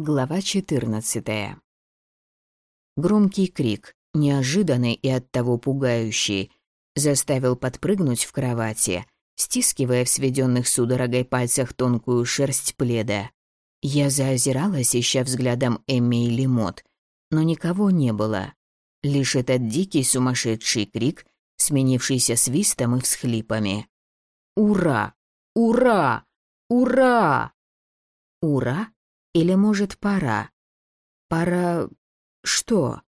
Глава 14. Громкий крик, неожиданный и оттого пугающий, заставил подпрыгнуть в кровати, стискивая в сведенных судорогой пальцах тонкую шерсть пледа. Я заозиралась, ища взглядом Эмми и Лимот, но никого не было. Лишь этот дикий сумасшедший крик, сменившийся свистом и всхлипами. «Ура! Ура! Ура!» «Ура!» Или, может, пора? Пора... что?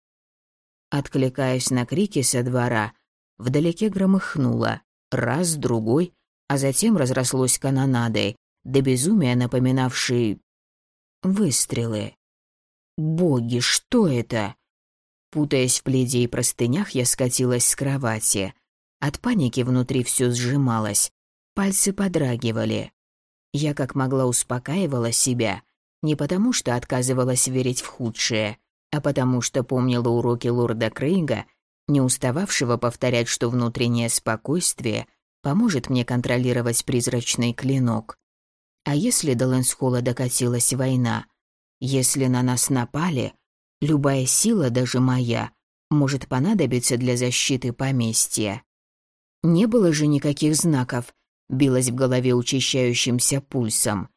Откликаясь на крики со двора, вдалеке громыхнуло. Раз, другой, а затем разрослось канонадой, до безумия напоминавшей... выстрелы. Боги, что это? Путаясь в пледе и простынях, я скатилась с кровати. От паники внутри все сжималось, пальцы подрагивали. Я как могла успокаивала себя, не потому, что отказывалась верить в худшее, а потому что помнила уроки лорда Крейга, не устававшего повторять, что внутреннее спокойствие поможет мне контролировать призрачный клинок. А если до Лэнсхола докатилась война? Если на нас напали, любая сила, даже моя, может понадобиться для защиты поместья. Не было же никаких знаков, билось в голове учащающимся пульсом.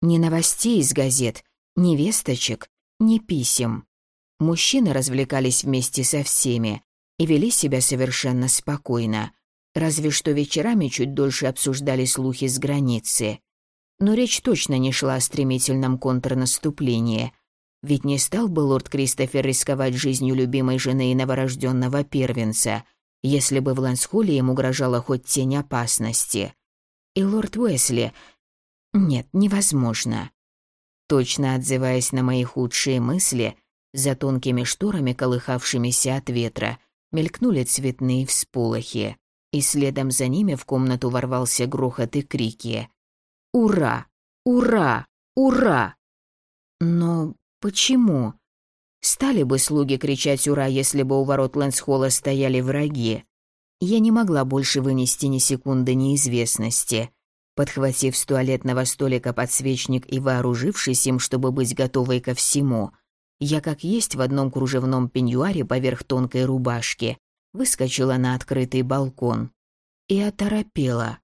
Ни новостей из газет, ни весточек, ни писем. Мужчины развлекались вместе со всеми и вели себя совершенно спокойно, разве что вечерами чуть дольше обсуждали слухи с границы. Но речь точно не шла о стремительном контрнаступлении, ведь не стал бы лорд Кристофер рисковать жизнью любимой жены и новорожденного первенца, если бы в Лансхоле им угрожала хоть тень опасности. И лорд Уэсли нет, невозможно. Точно отзываясь на мои худшие мысли, за тонкими шторами, колыхавшимися от ветра, мелькнули цветные всполохи, и следом за ними в комнату ворвался грохот и крики. «Ура! Ура! Ура!» Но почему? Стали бы слуги кричать «Ура!», если бы у ворот Лэнсхолла стояли враги? Я не могла больше вынести ни секунды неизвестности. Подхватив с туалетного столика подсвечник и вооружившись им, чтобы быть готовой ко всему, я как есть в одном кружевном пеньюаре поверх тонкой рубашки выскочила на открытый балкон и оторопела.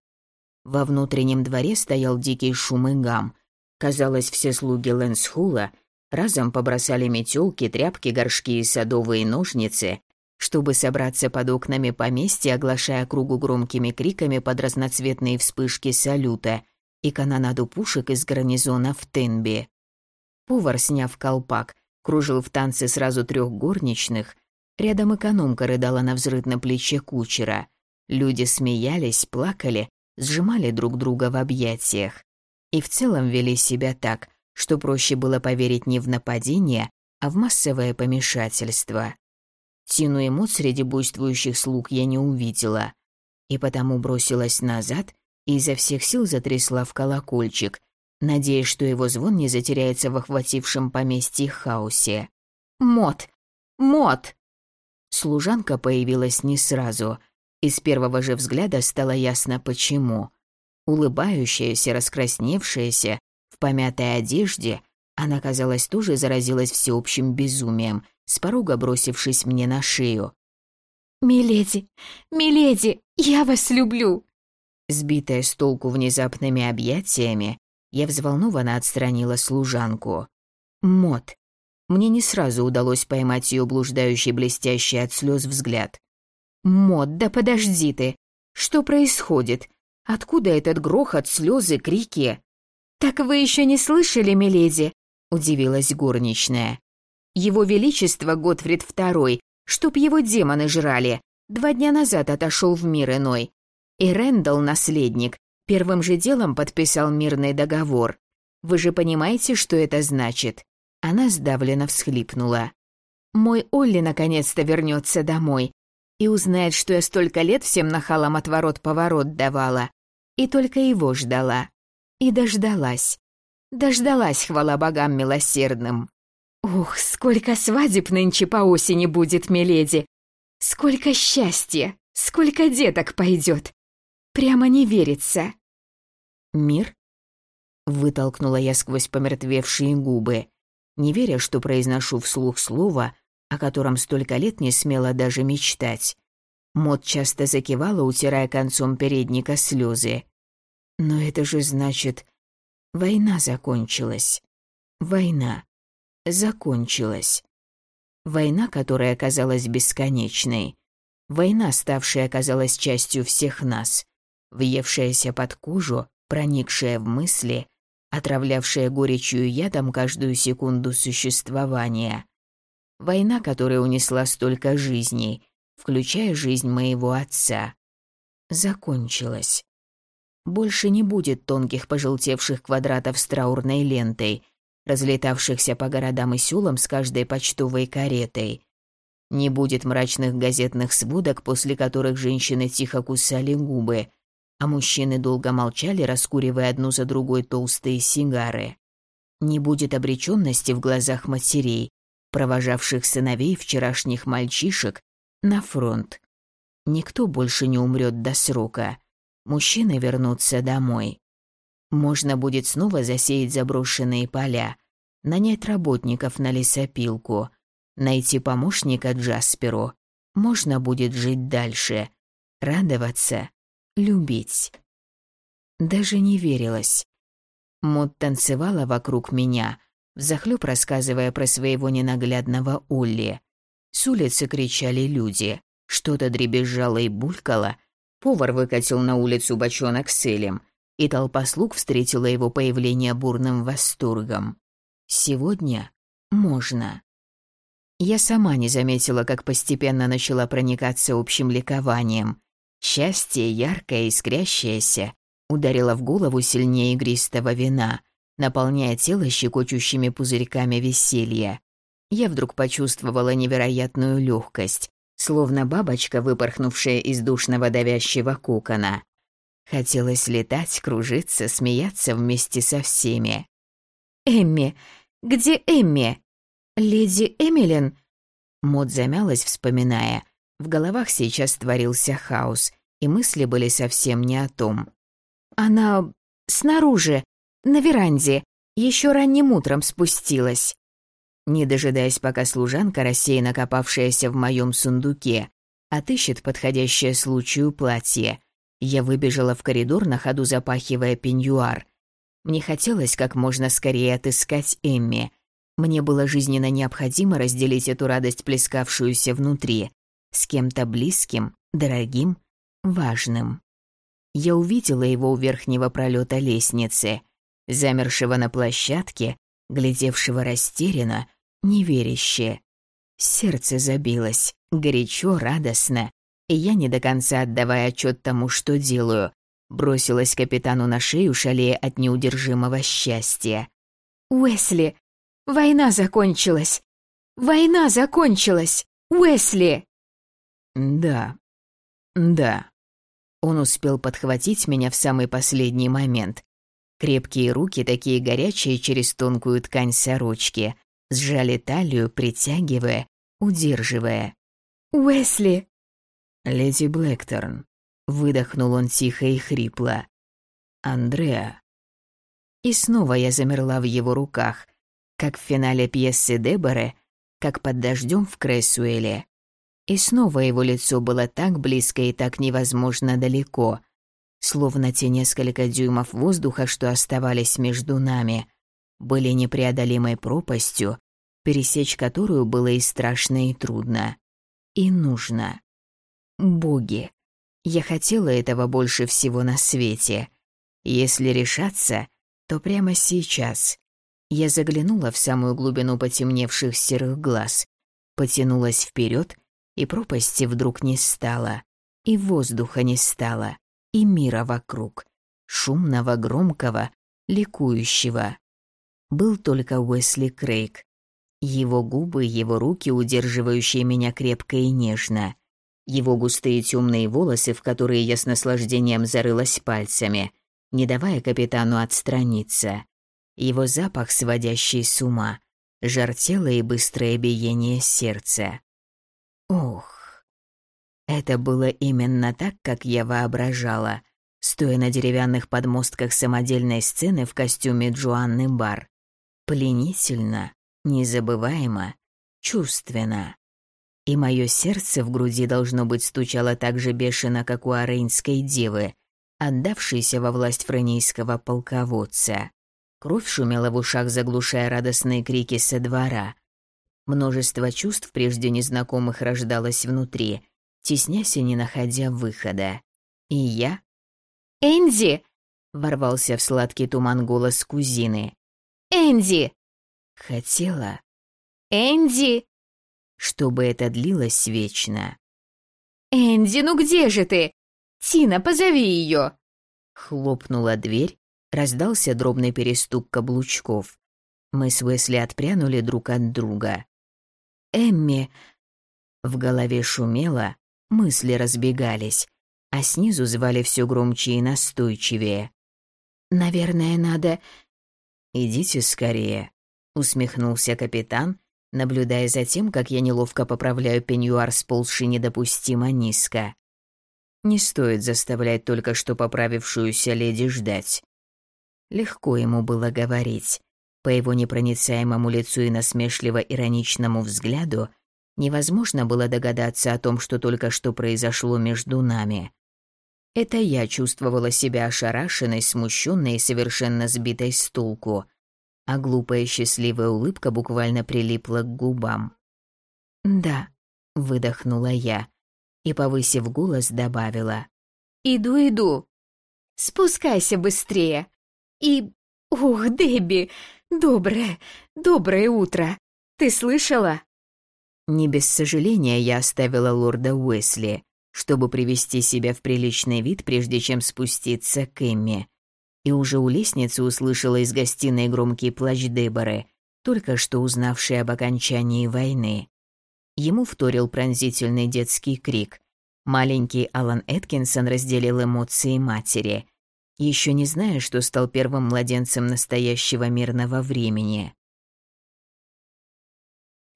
Во внутреннем дворе стоял дикий шум и гам. Казалось, все слуги Лэнсхула разом побросали метелки, тряпки, горшки и садовые ножницы чтобы собраться под окнами поместья, оглашая кругу громкими криками под разноцветные вспышки салюта и канонаду пушек из гарнизона в Тенби. Повар, сняв колпак, кружил в танце сразу трех горничных. Рядом экономка рыдала на взрыв на плече кучера. Люди смеялись, плакали, сжимали друг друга в объятиях. И в целом вели себя так, что проще было поверить не в нападение, а в массовое помешательство. Тину и Мот среди буйствующих слуг я не увидела, и потому бросилась назад и изо всех сил затрясла в колокольчик, надеясь, что его звон не затеряется в охватившем поместье хаосе. «Мот! Мот!» Служанка появилась не сразу, и с первого же взгляда стало ясно почему. Улыбающаяся, раскрасневшаяся, в помятой одежде, она, казалось, тоже заразилась всеобщим безумием – с порога бросившись мне на шею. «Миледи, миледи, я вас люблю!» Сбитая с толку внезапными объятиями, я взволнованно отстранила служанку. Мот. Мне не сразу удалось поймать ее блуждающий блестящий от слез взгляд. «Мот, да подожди ты! Что происходит? Откуда этот грохот, слезы, крики?» «Так вы еще не слышали, миледи?» – удивилась горничная. Его Величество Готфрид II, чтоб его демоны жрали, два дня назад отошел в мир иной. И Рэндалл, наследник, первым же делом подписал мирный договор. Вы же понимаете, что это значит?» Она сдавленно всхлипнула. «Мой Олли наконец-то вернется домой и узнает, что я столько лет всем нахалам отворот-поворот давала. И только его ждала. И дождалась. Дождалась, хвала богам милосердным. Ух, сколько свадеб нынче по осени будет, миледи! Сколько счастья! Сколько деток пойдет! Прямо не верится!» «Мир?» — вытолкнула я сквозь помертвевшие губы. не веря, что произношу вслух слово, о котором столько лет не смела даже мечтать. Мод часто закивала, утирая концом передника слезы. Но это же значит, война закончилась. Война закончилась. Война, которая оказалась бесконечной. Война, ставшая, оказалась частью всех нас, въевшаяся под кожу, проникшая в мысли, отравлявшая горечью ядом каждую секунду существования. Война, которая унесла столько жизней, включая жизнь моего отца, закончилась. Больше не будет тонких пожелтевших квадратов с траурной лентой, разлетавшихся по городам и селам с каждой почтовой каретой. Не будет мрачных газетных сводок, после которых женщины тихо кусали губы, а мужчины долго молчали, раскуривая одну за другой толстые сигары. Не будет обреченности в глазах матерей, провожавших сыновей вчерашних мальчишек на фронт. Никто больше не умрет до срока. Мужчины вернутся домой. Можно будет снова засеять заброшенные поля, нанять работников на лесопилку, найти помощника Джасперу. Можно будет жить дальше, радоваться, любить. Даже не верилось. Мод танцевала вокруг меня, взахлёб рассказывая про своего ненаглядного Улли. С улицы кричали люди. Что-то дребезжало и булькало. Повар выкатил на улицу бочонок с элем, и толпа слуг встретила его появление бурным восторгом. Сегодня можно. Я сама не заметила, как постепенно начала проникаться общим ликованием. Счастье, яркое, искрящееся, ударило в голову сильнее игристого вина, наполняя тело щекочущими пузырьками веселья я вдруг почувствовала невероятную легкость, словно бабочка, выпорхнувшая из душного давящего кокона. Хотелось летать, кружиться, смеяться вместе со всеми. «Эмми! Где Эмми? Леди Эмилин?» Мод замялась, вспоминая. В головах сейчас творился хаос, и мысли были совсем не о том. «Она снаружи, на веранде, еще ранним утром спустилась». Не дожидаясь, пока служанка, рассеянно копавшаяся в моем сундуке, отыщет подходящее случаю платье, я выбежала в коридор, на ходу запахивая пеньюар. Мне хотелось как можно скорее отыскать Эмми. Мне было жизненно необходимо разделить эту радость, плескавшуюся внутри, с кем-то близким, дорогим, важным. Я увидела его у верхнего пролета лестницы, замершего на площадке, глядевшего растерянно, неверяще. Сердце забилось, горячо, радостно, и я, не до конца отдавая отчет тому, что делаю, бросилась капитану на шею, шалея от неудержимого счастья. «Уэсли! Война закончилась! Война закончилась! Уэсли!» «Да, да». Он успел подхватить меня в самый последний момент. Крепкие руки, такие горячие через тонкую ткань сорочки, сжали талию, притягивая, удерживая. «Уэсли!» «Леди Блэкторн», — выдохнул он тихо и хрипло. «Андреа». И снова я замерла в его руках, как в финале пьесы Деборе, как под дождем в Крессуэле. И снова его лицо было так близко и так невозможно далеко, словно те несколько дюймов воздуха, что оставались между нами, были непреодолимой пропастью, пересечь которую было и страшно, и трудно. И нужно. Боги. Я хотела этого больше всего на свете. Если решаться, то прямо сейчас. Я заглянула в самую глубину потемневших серых глаз, потянулась вперед, и пропасти вдруг не стало, и воздуха не стало, и мира вокруг, шумного, громкого, ликующего. Был только Уэсли Крейг, его губы, его руки, удерживающие меня крепко и нежно. Его густые темные волосы, в которые я с наслаждением зарылась пальцами, не давая капитану отстраниться. Его запах, сводящий с ума, жар тела и быстрое биение сердца. Ох, это было именно так, как я воображала, стоя на деревянных подмостках самодельной сцены в костюме Джоанны Бар. Пленительно, незабываемо, чувственно. И мое сердце в груди должно быть стучало так же бешено, как у арейнской девы, отдавшейся во власть френийского полководца. Кровь шумела в ушах, заглушая радостные крики со двора. Множество чувств, прежде незнакомых, рождалось внутри, теснясь и не находя выхода. И я... «Энди!» — ворвался в сладкий туман голос кузины. «Энди!» Хотела, «Энди!» Чтобы это длилось вечно. «Энди, ну где же ты? Тина, позови ее!» Хлопнула дверь, раздался дробный перестук каблучков. Мы с Уэсли отпрянули друг от друга. «Эмми!» В голове шумело, мысли разбегались, а снизу звали все громче и настойчивее. «Наверное, надо...» «Идите скорее», — усмехнулся капитан, наблюдая за тем, как я неловко поправляю пеньюар, сползший недопустимо низко. Не стоит заставлять только что поправившуюся леди ждать. Легко ему было говорить. По его непроницаемому лицу и насмешливо-ироничному взгляду невозможно было догадаться о том, что только что произошло между нами. Это я чувствовала себя ошарашенной, смущенной и совершенно сбитой с толку, а глупая счастливая улыбка буквально прилипла к губам. «Да», — выдохнула я и, повысив голос, добавила. «Иду, иду. Спускайся быстрее. И... Ух, Дебби, доброе, доброе утро. Ты слышала?» Не без сожаления я оставила лорда Уэсли, чтобы привести себя в приличный вид, прежде чем спуститься к Эмме и уже у лестницы услышала из гостиной громкий плач Деборы, только что узнавшей об окончании войны. Ему вторил пронзительный детский крик. Маленький Алан Эткинсон разделил эмоции матери, еще не зная, что стал первым младенцем настоящего мирного времени.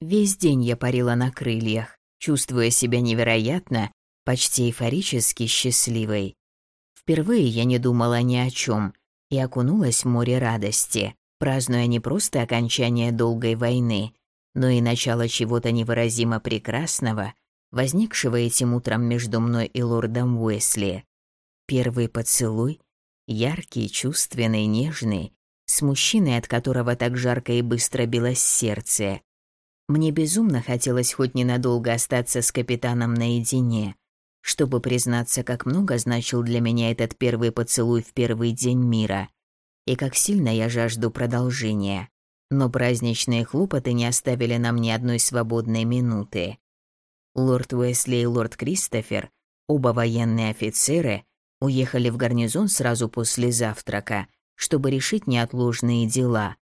Весь день я парила на крыльях, чувствуя себя невероятно, почти эйфорически счастливой. Впервые я не думала ни о чем и окунулась в море радости, празднуя не просто окончание долгой войны, но и начало чего-то невыразимо прекрасного, возникшего этим утром между мной и лордом Уэсли. Первый поцелуй, яркий, чувственный, нежный, с мужчиной, от которого так жарко и быстро билось сердце. Мне безумно хотелось хоть ненадолго остаться с капитаном наедине, чтобы признаться, как много значил для меня этот первый поцелуй в первый день мира, и как сильно я жажду продолжения. Но праздничные хлопоты не оставили нам ни одной свободной минуты. Лорд Уэсли и лорд Кристофер, оба военные офицеры, уехали в гарнизон сразу после завтрака, чтобы решить неотложные дела.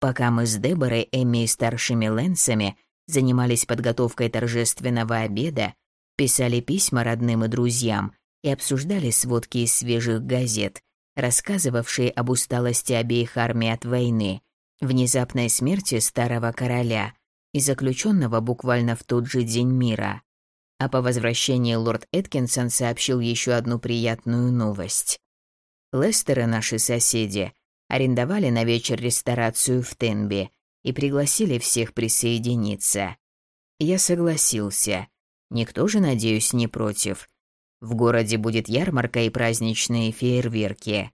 Пока мы с Деборой, Эмми и старшими Лэнсами занимались подготовкой торжественного обеда, писали письма родным и друзьям и обсуждали сводки из свежих газет, рассказывавшие об усталости обеих армий от войны, внезапной смерти старого короля и заключенного буквально в тот же день мира. А по возвращении лорд Эткинсон сообщил еще одну приятную новость. Лестеры, наши соседи, арендовали на вечер ресторацию в Тенби и пригласили всех присоединиться. Я согласился, Никто же, надеюсь, не против. В городе будет ярмарка и праздничные фейерверки.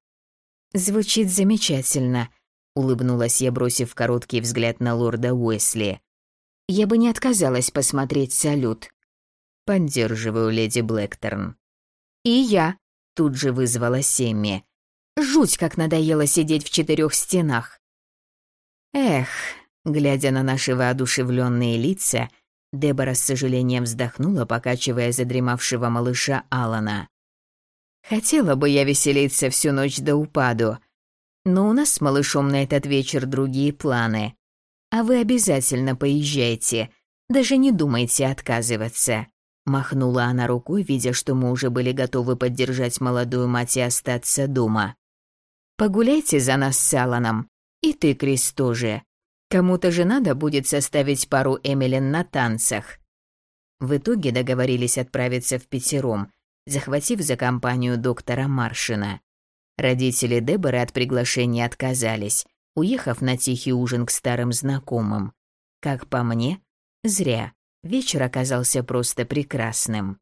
Звучит замечательно, улыбнулась я, бросив короткий взгляд на лорда Уэсли. Я бы не отказалась посмотреть салют. Поддерживаю леди Блэкторн. И я тут же вызвала Семми. Жуть, как надоело сидеть в четырех стенах. Эх, глядя на наши воодушевленные лица, Дебора с сожалением вздохнула, покачивая задремавшего малыша Алана. «Хотела бы я веселиться всю ночь до упаду, но у нас с малышом на этот вечер другие планы. А вы обязательно поезжайте, даже не думайте отказываться». Махнула она рукой, видя, что мы уже были готовы поддержать молодую мать и остаться дома. «Погуляйте за нас с Аланом, и ты, Крис, тоже. Кому-то же надо будет составить пару Эмилин на танцах. В итоге договорились отправиться в пятером, захватив за компанию доктора Маршина. Родители Деборы от приглашения отказались, уехав на тихий ужин к старым знакомым. Как по мне, зря. Вечер оказался просто прекрасным.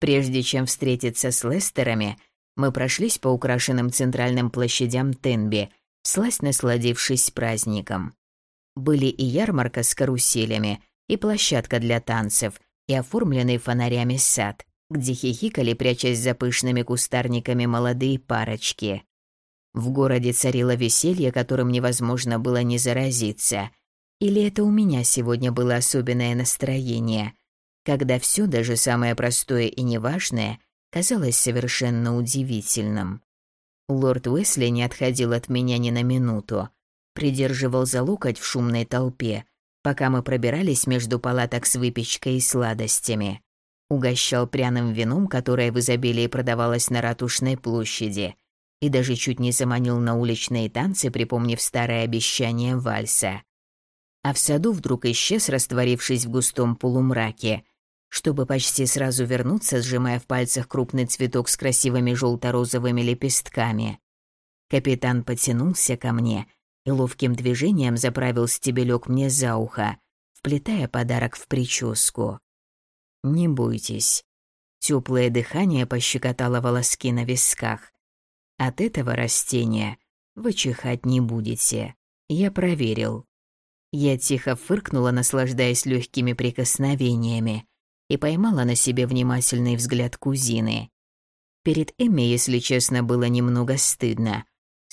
Прежде чем встретиться с Лестерами, мы прошлись по украшенным центральным площадям Тенби, всласть насладившись праздником. Были и ярмарка с каруселями, и площадка для танцев, и оформленный фонарями сад, где хихикали, прячась за пышными кустарниками молодые парочки. В городе царило веселье, которым невозможно было не заразиться. Или это у меня сегодня было особенное настроение, когда все, даже самое простое и неважное, казалось совершенно удивительным. Лорд Уэсли не отходил от меня ни на минуту, придерживал за локоть в шумной толпе, пока мы пробирались между палаток с выпечкой и сладостями. Угощал пряным вином, которое в изобилии продавалось на Ратушной площади, и даже чуть не заманил на уличные танцы, припомнив старое обещание вальса. А в саду вдруг исчез, растворившись в густом полумраке, чтобы почти сразу вернуться, сжимая в пальцах крупный цветок с красивыми желто-розовыми лепестками. Капитан потянулся ко мне и ловким движением заправил стебелек мне за ухо, вплетая подарок в прическу. «Не бойтесь». Теплое дыхание пощекотало волоски на висках. От этого растения вы чихать не будете. Я проверил. Я тихо фыркнула, наслаждаясь легкими прикосновениями, и поймала на себе внимательный взгляд кузины. Перед Эмми, если честно, было немного стыдно.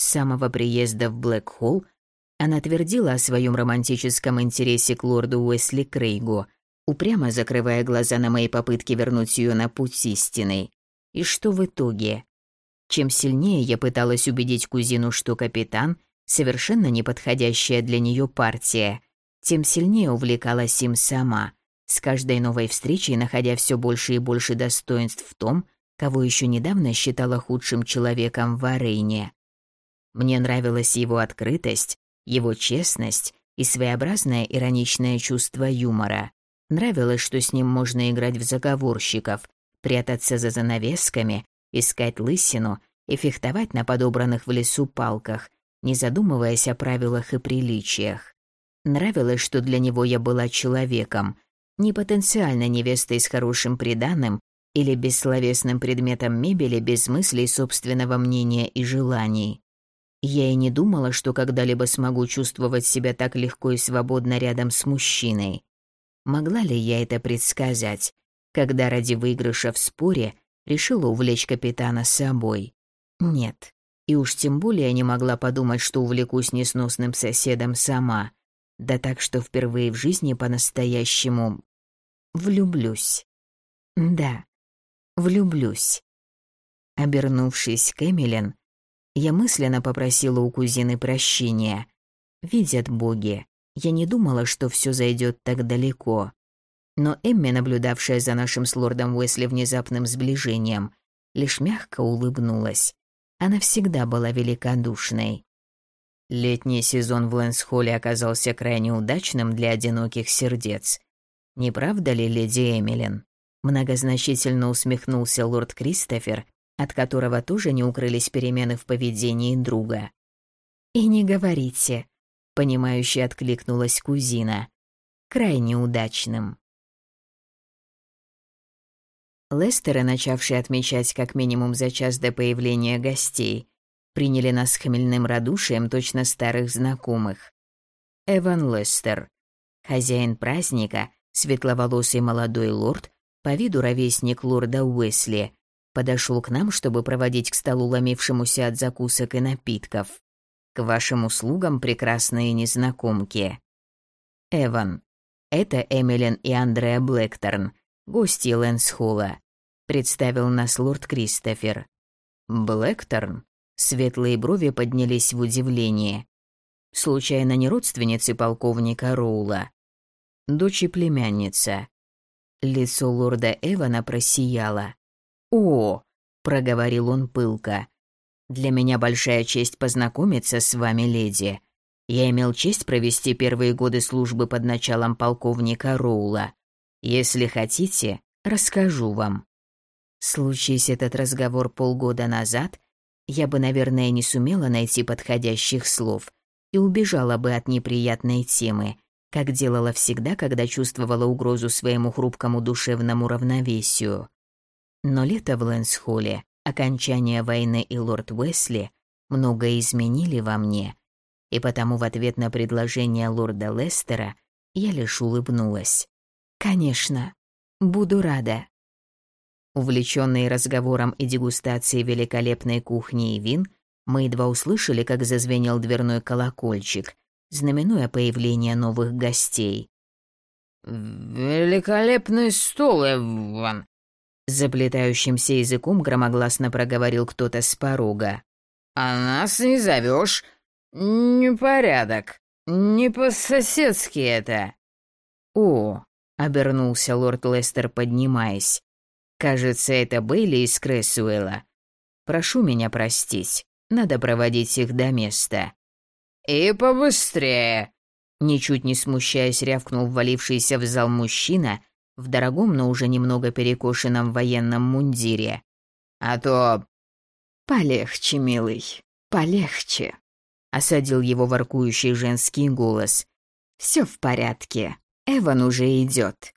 С самого приезда в Блэк-Холл она твердила о своем романтическом интересе к лорду Уэсли Крейгу, упрямо закрывая глаза на мои попытки вернуть ее на путь истины. И что в итоге? Чем сильнее я пыталась убедить кузину, что капитан — совершенно неподходящая для нее партия, тем сильнее увлекалась им сама — с каждой новой встречей находя все больше и больше достоинств в том, кого еще недавно считала худшим человеком в Арейне. Мне нравилась его открытость, его честность и своеобразное ироничное чувство юмора. Нравилось, что с ним можно играть в заговорщиков, прятаться за занавесками, искать лысину и фехтовать на подобранных в лесу палках, не задумываясь о правилах и приличиях. Нравилось, что для него я была человеком, не потенциально невестой с хорошим приданым или бессловесным предметом мебели без мыслей собственного мнения и желаний. Я и не думала, что когда-либо смогу чувствовать себя так легко и свободно рядом с мужчиной. Могла ли я это предсказать, когда ради выигрыша в споре решила увлечь капитана собой? Нет. И уж тем более не могла подумать, что увлекусь несносным соседом сама. Да так, что впервые в жизни по-настоящему влюблюсь. Да, влюблюсь. Обернувшись к Эмилен, я мысленно попросила у кузины прощения. Видят боги, я не думала, что все зайдет так далеко. Но Эмми, наблюдавшая за нашим с лордом Уэсли внезапным сближением, лишь мягко улыбнулась. Она всегда была великодушной. Летний сезон в Лэнсхолле оказался крайне удачным для одиноких сердец. Не правда ли, леди Эмилин? Многозначительно усмехнулся лорд Кристофер, от которого тоже не укрылись перемены в поведении друга. «И не говорите», — понимающе откликнулась кузина. «Крайне удачным». Лестеры, начавшие отмечать как минимум за час до появления гостей, приняли нас хмельным радушием точно старых знакомых. Эван Лестер, хозяин праздника, Светловолосый молодой лорд, по виду ровесник лорда Уэсли, подошел к нам, чтобы проводить к столу ломившемуся от закусок и напитков. К вашим услугам, прекрасные незнакомки. Эван. Это Эмилин и Андреа Блэкторн, гости Лэнсхолла. Представил нас лорд Кристофер. Блэкторн? Светлые брови поднялись в удивлении. Случайно не родственницы полковника Роула? дочь и племянница. Лицо лорда Эвана просияло. «О!» — проговорил он пылко. «Для меня большая честь познакомиться с вами, леди. Я имел честь провести первые годы службы под началом полковника Роула. Если хотите, расскажу вам». Случись этот разговор полгода назад, я бы, наверное, не сумела найти подходящих слов и убежала бы от неприятной темы — как делала всегда, когда чувствовала угрозу своему хрупкому душевному равновесию. Но лето в Лэнсхолле, окончание войны и лорд Уэсли многое изменили во мне, и потому в ответ на предложение лорда Лестера я лишь улыбнулась. «Конечно, буду рада». Увлечённые разговором и дегустацией великолепной кухни и вин, мы едва услышали, как зазвенел дверной колокольчик, знаменуя появление новых гостей. «Великолепный стол, Эван!» Заплетающимся языком громогласно проговорил кто-то с порога. «А нас не зовешь? Непорядок. Не по-соседски это». «О!» — обернулся лорд Лестер, поднимаясь. «Кажется, это Бейли из Крессуэлла. Прошу меня простить. Надо проводить их до места». «И побыстрее!» Ничуть не смущаясь, рявкнул ввалившийся в зал мужчина в дорогом, но уже немного перекошенном военном мундире. «А то...» «Полегче, милый, полегче», — осадил его воркующий женский голос. «Все в порядке, Эван уже идет.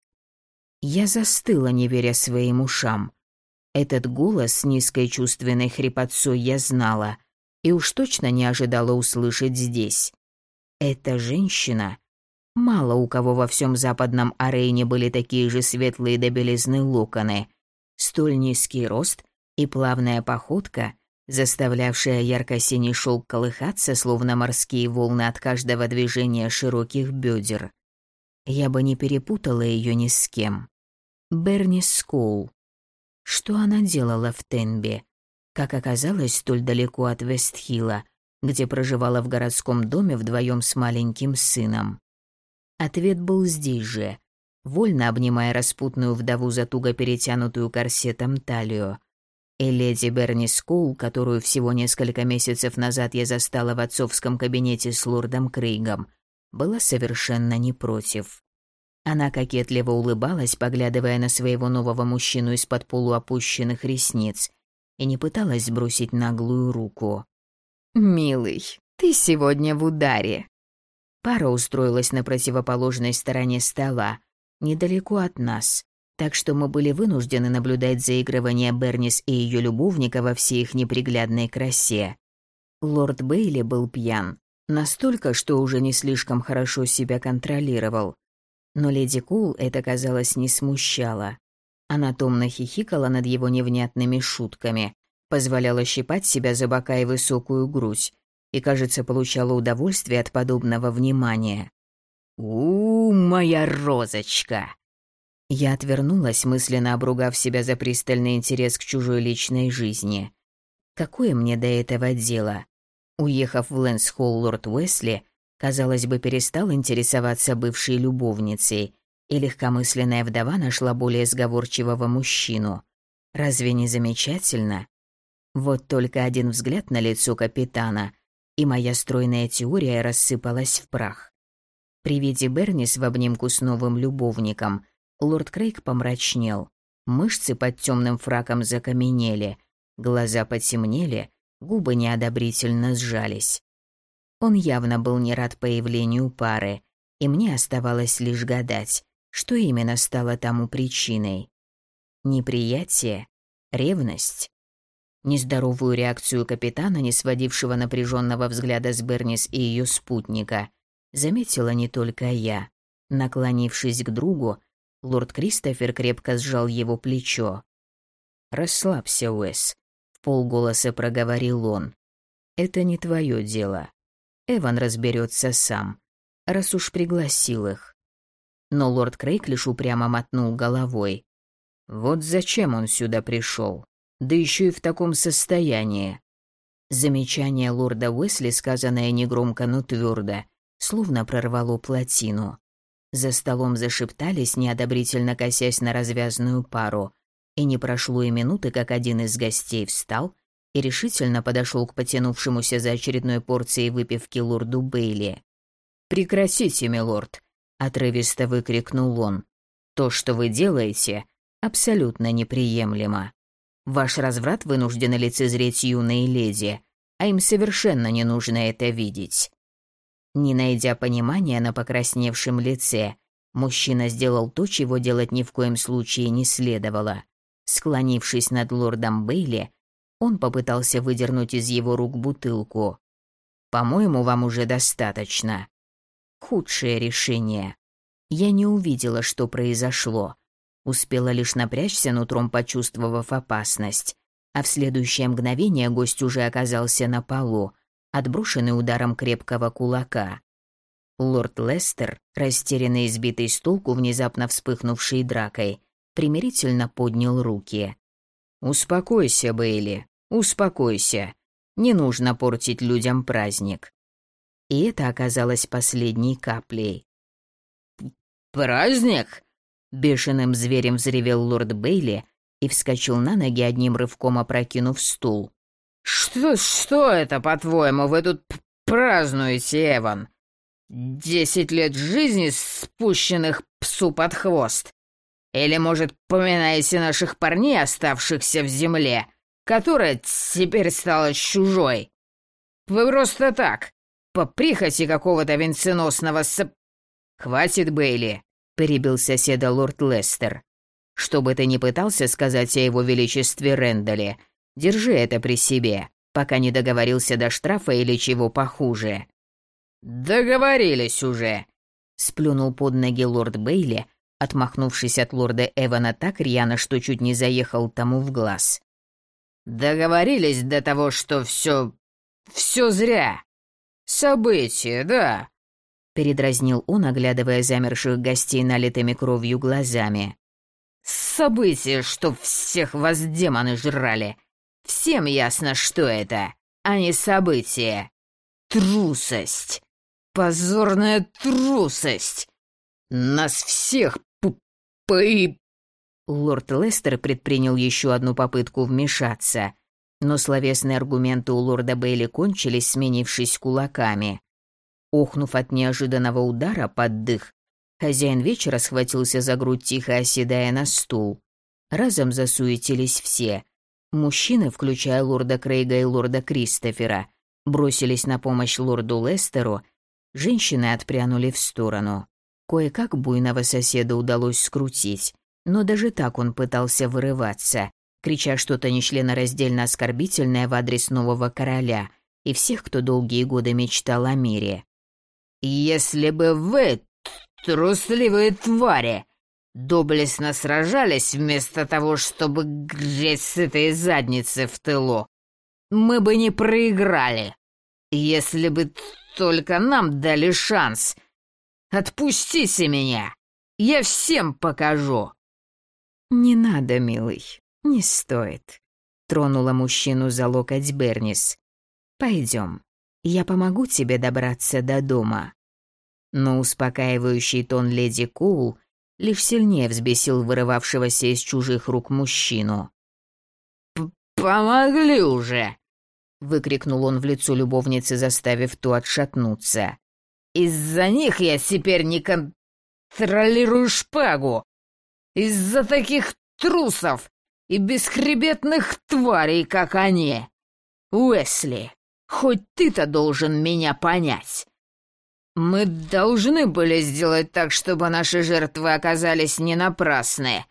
Я застыла, не веря своим ушам. Этот голос с низкой чувственной хрипотцой я знала и уж точно не ожидала услышать здесь. Эта женщина... Мало у кого во всем западном Арейне были такие же светлые до белизны локоны, столь низкий рост и плавная походка, заставлявшая ярко-синий шелк колыхаться, словно морские волны от каждого движения широких бедер. Я бы не перепутала ее ни с кем. Берни Скоул. Что она делала в Тенбе? как оказалось столь далеко от Вестхилла, где проживала в городском доме вдвоем с маленьким сыном. Ответ был здесь же, вольно обнимая распутную вдову за туго перетянутую корсетом талию. И леди Берни Скоул, которую всего несколько месяцев назад я застала в отцовском кабинете с лордом Крейгом, была совершенно не против. Она кокетливо улыбалась, поглядывая на своего нового мужчину из-под полуопущенных ресниц, и не пыталась сбросить наглую руку. «Милый, ты сегодня в ударе». Пара устроилась на противоположной стороне стола, недалеко от нас, так что мы были вынуждены наблюдать заигрывание Бернис и ее любовника во всей их неприглядной красе. Лорд Бейли был пьян, настолько, что уже не слишком хорошо себя контролировал. Но леди Кул это, казалось, не смущало. Она томно хихикала над его невнятными шутками, позволяла щипать себя за бока и высокую грудь, и, кажется, получала удовольствие от подобного внимания. «У, моя розочка!» Я отвернулась, мысленно обругав себя за пристальный интерес к чужой личной жизни. Какое мне до этого дело? Уехав в Лэнсхолл, лорд Уэсли, казалось бы, перестал интересоваться бывшей любовницей и легкомысленная вдова нашла более сговорчивого мужчину. Разве не замечательно? Вот только один взгляд на лицо капитана, и моя стройная теория рассыпалась в прах. При виде Бернис в обнимку с новым любовником лорд Крейг помрачнел. Мышцы под темным фраком закаменели, глаза потемнели, губы неодобрительно сжались. Он явно был не рад появлению пары, и мне оставалось лишь гадать, что именно стало тому причиной? Неприятие? Ревность? Нездоровую реакцию капитана, не сводившего напряженного взгляда с Бернис и ее спутника, заметила не только я. Наклонившись к другу, лорд Кристофер крепко сжал его плечо. «Расслабься, Уэс», — в полголоса проговорил он. «Это не твое дело. Эван разберется сам, раз уж пригласил их но лорд Крейг лишь упрямо мотнул головой. Вот зачем он сюда пришел? Да еще и в таком состоянии. Замечание лорда Уэсли, сказанное негромко, но твердо, словно прорвало плотину. За столом зашептались, неодобрительно косясь на развязную пару, и не прошло и минуты, как один из гостей встал и решительно подошел к потянувшемуся за очередной порцией выпивки лорду Бейли. «Прекратите, милорд, отрывисто выкрикнул он. То, что вы делаете, абсолютно неприемлемо. Ваш разврат вынуждены лицезреть юные леди, а им совершенно не нужно это видеть. Не найдя понимания на покрасневшем лице, мужчина сделал то, чего делать ни в коем случае не следовало. Склонившись над лордом Бейли, он попытался выдернуть из его рук бутылку. «По-моему, вам уже достаточно». Худшее решение. Я не увидела, что произошло. Успела лишь напрячься, нутром почувствовав опасность. А в следующее мгновение гость уже оказался на полу, отброшенный ударом крепкого кулака. Лорд Лестер, растерянный и сбитый с толку внезапно вспыхнувшей дракой, примирительно поднял руки. «Успокойся, Бейли, успокойся. Не нужно портить людям праздник». И это оказалось последней каплей. «Праздник?» Бешеным зверем взревел лорд Бейли и вскочил на ноги одним рывком опрокинув стул. «Что, что это, по-твоему, вы тут празднуете, Эван? Десять лет жизни, спущенных псу под хвост? Или, может, поминаете наших парней, оставшихся в земле, которая теперь стала чужой? Вы просто так, по прихоти какого-то венценосного сап... «Хватит, Бейли», — перебил соседа лорд Лестер. «Что бы ты ни пытался сказать о его величестве Рэндале, держи это при себе, пока не договорился до штрафа или чего похуже». «Договорились уже», — сплюнул под ноги лорд Бейли, отмахнувшись от лорда Эвана так рьяно, что чуть не заехал тому в глаз. «Договорились до того, что все... все зря. Событие, да», — передразнил он, оглядывая замерших гостей налитыми кровью глазами. «Событие, что всех вас демоны жрали. Всем ясно, что это, а не событие. Трусость. Позорная трусость. Нас всех «Пы...» Лорд Лестер предпринял еще одну попытку вмешаться, но словесные аргументы у лорда Бейли кончились, сменившись кулаками. Охнув от неожиданного удара под дых, хозяин вечера схватился за грудь, тихо оседая на стул. Разом засуетились все. Мужчины, включая лорда Крейга и лорда Кристофера, бросились на помощь лорду Лестеру, женщины отпрянули в сторону. Кое-как буйного соседа удалось скрутить, но даже так он пытался вырываться, крича что-то нечленораздельно оскорбительное в адрес нового короля и всех, кто долгие годы мечтал о мире. «Если бы вы, трусливые твари, доблестно сражались вместо того, чтобы греть сытые задницы в тылу, мы бы не проиграли. Если бы только нам дали шанс, Отпустите меня! Я всем покажу!» «Не надо, милый, не стоит», — тронула мужчину за локоть Бернис. «Пойдем, я помогу тебе добраться до дома». Но успокаивающий тон леди Коул лишь сильнее взбесил вырывавшегося из чужих рук мужчину. «Помогли уже!» — выкрикнул он в лицо любовницы, заставив ту отшатнуться. Из-за них я теперь не контролирую шпагу. Из-за таких трусов и бесхребетных тварей, как они. Уэсли, хоть ты-то должен меня понять. Мы должны были сделать так, чтобы наши жертвы оказались не напрасны.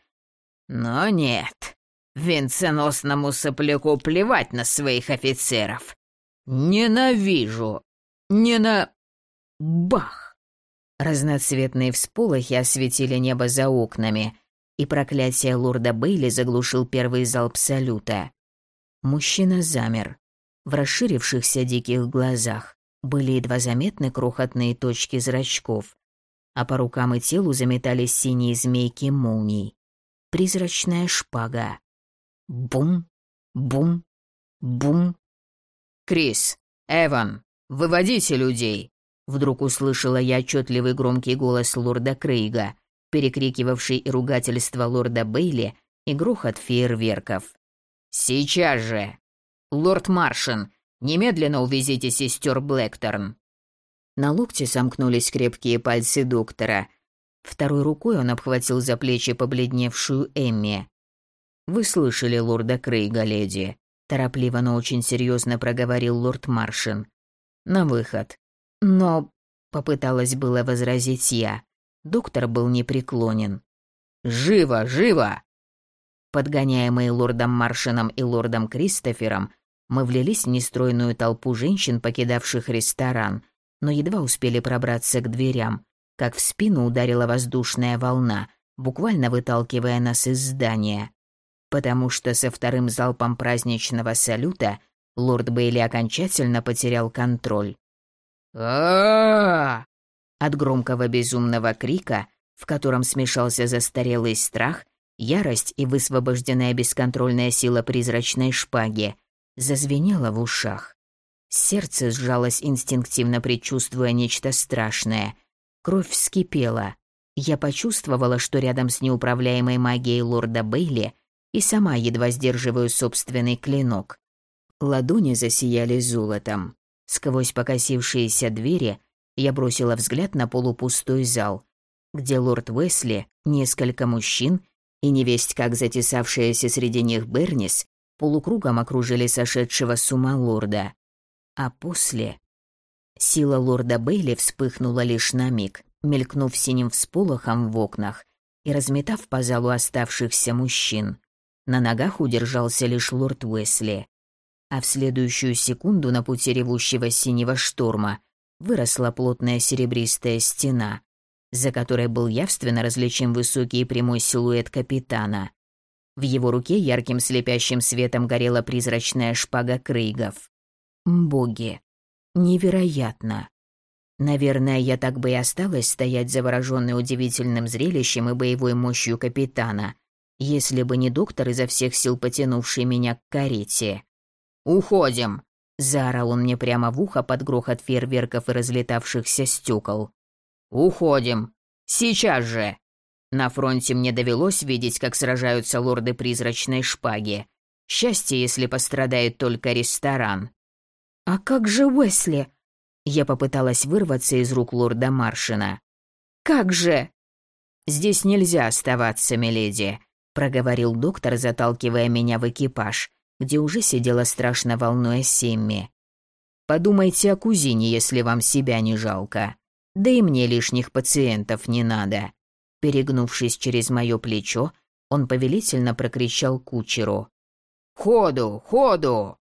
Но нет, венценосному сопляку плевать на своих офицеров. Ненавижу. Нена... Бах! Разноцветные всполохи осветили небо за окнами, и проклятие лорда Бейли заглушил первый залп салюта. Мужчина замер. В расширившихся диких глазах были едва заметны крохотные точки зрачков, а по рукам и телу заметались синие змейки молний. Призрачная шпага. Бум, бум, бум. «Крис, Эван, выводите людей!» Вдруг услышала я отчетливый громкий голос лорда Крейга, перекрикивавший и ругательство лорда Бейли, и грохот фейерверков. «Сейчас же! Лорд Маршин, немедленно увезите сестер Блэкторн!» На локте сомкнулись крепкие пальцы доктора. Второй рукой он обхватил за плечи побледневшую Эмми. «Вы слышали лорда Крейга, леди?» Торопливо, но очень серьезно проговорил лорд Маршин. «На выход. Но Попыталась было возразить я. Доктор был непреклонен. «Живо, живо!» Подгоняемые лордом Маршином и лордом Кристофером, мы влились в нестройную толпу женщин, покидавших ресторан, но едва успели пробраться к дверям, как в спину ударила воздушная волна, буквально выталкивая нас из здания. Потому что со вторым залпом праздничного салюта лорд Бейли окончательно потерял контроль. а От громкого безумного крика, в котором смешался застарелый страх, ярость и высвобожденная бесконтрольная сила призрачной шпаги, зазвенела в ушах. Сердце сжалось инстинктивно, предчувствуя нечто страшное. Кровь вскипела. Я почувствовала, что рядом с неуправляемой магией лорда Бейли и сама едва сдерживаю собственный клинок. Ладони засияли золотом. Сквозь покосившиеся двери я бросила взгляд на полупустой зал, где лорд Уэсли, несколько мужчин и невесть как затесавшаяся среди них Бернис полукругом окружили сошедшего с ума лорда. А после... Сила лорда Бейли вспыхнула лишь на миг, мелькнув синим всполохом в окнах и разметав по залу оставшихся мужчин. На ногах удержался лишь лорд Уэсли. А в следующую секунду на пути ревущего синего шторма выросла плотная серебристая стена, за которой был явственно различим высокий и прямой силуэт капитана. В его руке ярким слепящим светом горела призрачная шпага Крейгов. Боги. Невероятно. Наверное, я так бы и осталась стоять заворожённой удивительным зрелищем и боевой мощью капитана, если бы не доктор изо всех сил потянувший меня к карете. «Уходим!» — заорал он мне прямо в ухо под грохот фейерверков и разлетавшихся стекол. «Уходим! Сейчас же!» На фронте мне довелось видеть, как сражаются лорды призрачной шпаги. Счастье, если пострадает только ресторан. «А как же Уэсли?» Я попыталась вырваться из рук лорда Маршина. «Как же?» «Здесь нельзя оставаться, миледи», — проговорил доктор, заталкивая меня в экипаж, где уже сидела страшно волнуя Семми. «Подумайте о кузине, если вам себя не жалко. Да и мне лишних пациентов не надо». Перегнувшись через мое плечо, он повелительно прокричал кучеру. «Ходу, ходу!»